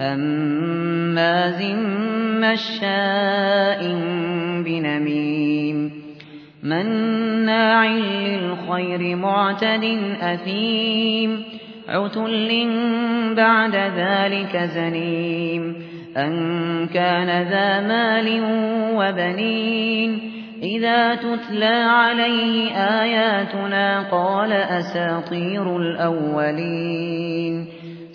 هماز مشاء بنميم مناع للخير معتد أثيم عتل بعد ذلك زنيم أن كان ذا مال وبنين إذا تتلى عليه آياتنا قال أساطير الأولين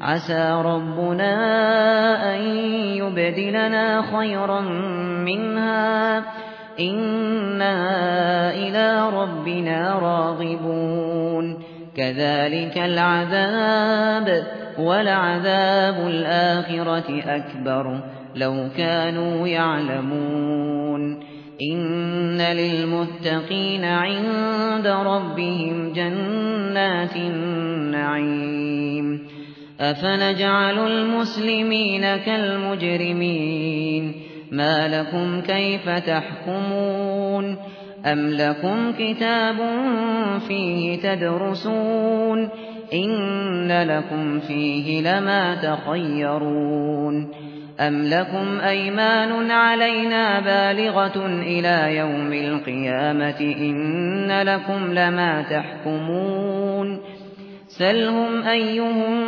عسى ربنا أن يبدلنا خيرا منها. إنا إلى ربنا راغبون. كذلك العذاب ولعذاب الآخرة أكبر. لو كانوا يعلمون. إن للمتقين عند ربهم جنات النعيم. أفنجعل المسلمين كالمجرمين ما لكم كيف تحكمون أم لكم كتاب فيه تدرسون إن لكم فيه لما تخيرون أم لكم أيمان علينا بالغة إلى يوم القيامة إن لكم لما تحكمون سلهم أيهم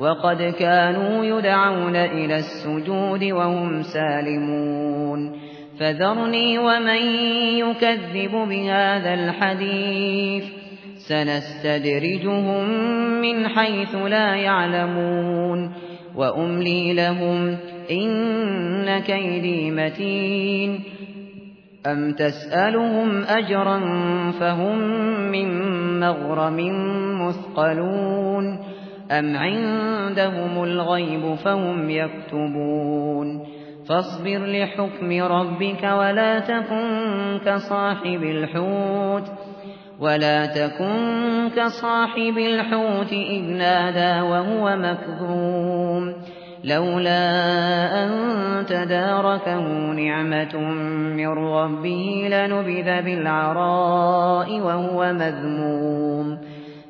وقد كانوا يدعون إلى السجود وهم سالمون. فذرني ومن يكذب بهذا الحديث. سنستدرجهم من حيث لا يعلمون. وأملي لهم إن كيدي متين. أم تسألهم أجرا فهم من مغرم مثقلون. أم عندهم الغيب فهم يكتبون فاصبر لحكم ربك ولا تكن كصاحب الحوت ولا تكن كصاحب الحوت إذ نادى وهو مكذوم لولا أن تداركه نعمة من ربه لنبذ بالعراء وهو مذموم